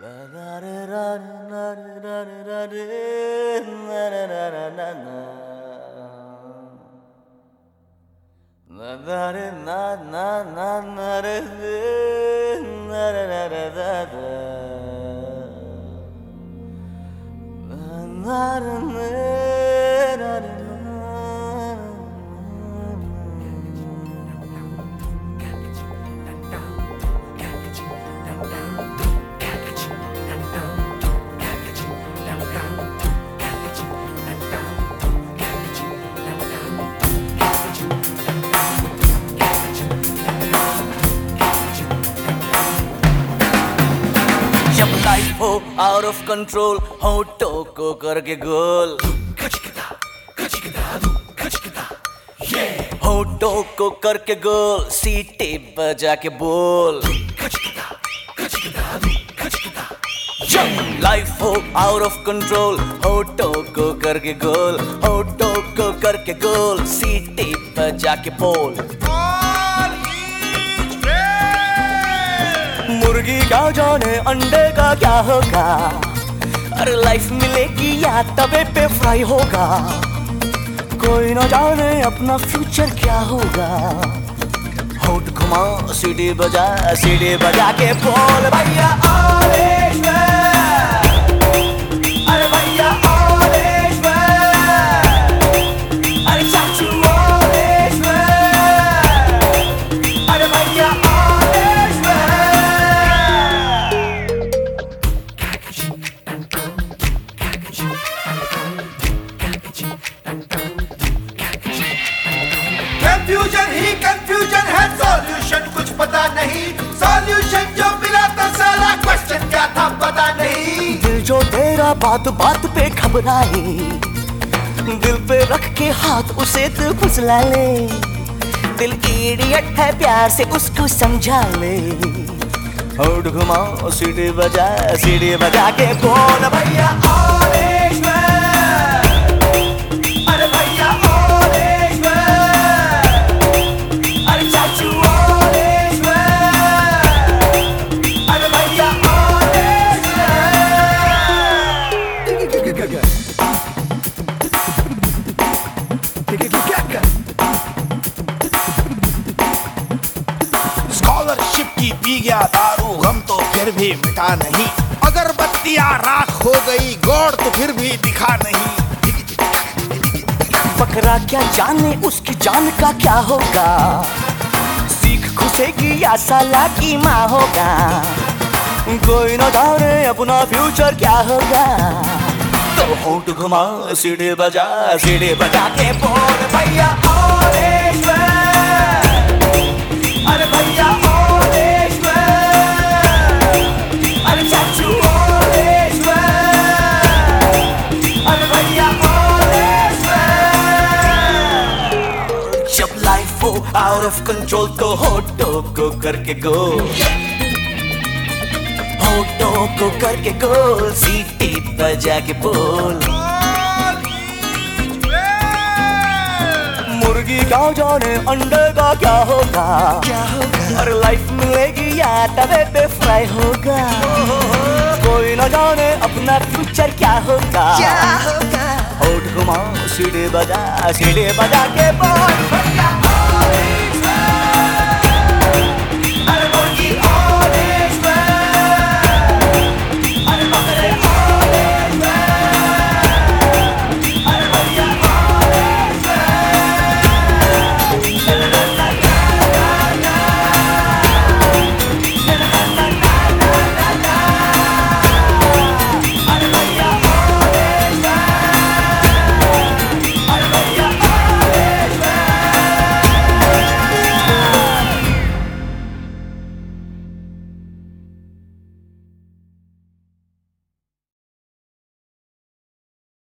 जब out of control होटो को करके गोल होटो को करके गोल सीटे बजा के बोल लाइफ हो आउट ऑफ़ कंट्रोल होटो को करके गोल होटो को करके गोल सीटे बजा के बोल मुर्गी क्या जाने अंडे का क्या होगा? अरे लाइफ मिलेगी या तबे पे फ्राई होगा? कोई ना जाने अपना फ्यूचर क्या होगा? होट घुमा, सीढ़ी बजा सीढ़ी बजा के बोल, भैया ऑलेज तेरा बात बात पे घबराए। दिल पे रख के हाथ उसे तू फुसला ले। दिल इडियट है प्यार से उसको समझा ले। होठ घुमाओ सीढ़ी बजा सीढ़ी बजा के बोल, भैया स्कॉलरशिप की पी गया दारू हम तो फिर भी मिटा नहीं। अगर बत्तियाँ राख हो गई, गौर तो फिर भी दिखा नहीं। बकरा क्या जाने, उसकी जान का क्या होगा? सीख खुशेगी या साला की माँ होगा? कोई न जाने अपना फ्यूचर क्या होगा? तो होंठ घुमा, सीढ़ी बजा सीढ़ी बजा के बोल, भैया अरे भैया अरे चाचू अरे भैया जब लाइफ हो आउट ऑफ़ कंट्रोल तो होटो को करके गो होटो को करके गोल सीटी बजा के बोल। मुर्गी क्या जाने अंडे का क्या होगा? क्या होगा? और लाइफ मिलेगी या तवे पे फ्राई होगा? कोई ना जाने अपना फ्यूचर क्या होगा? क्या होगा? होठ घुमाओ सीढ़ी बजा सीढ़ी बजा के बोल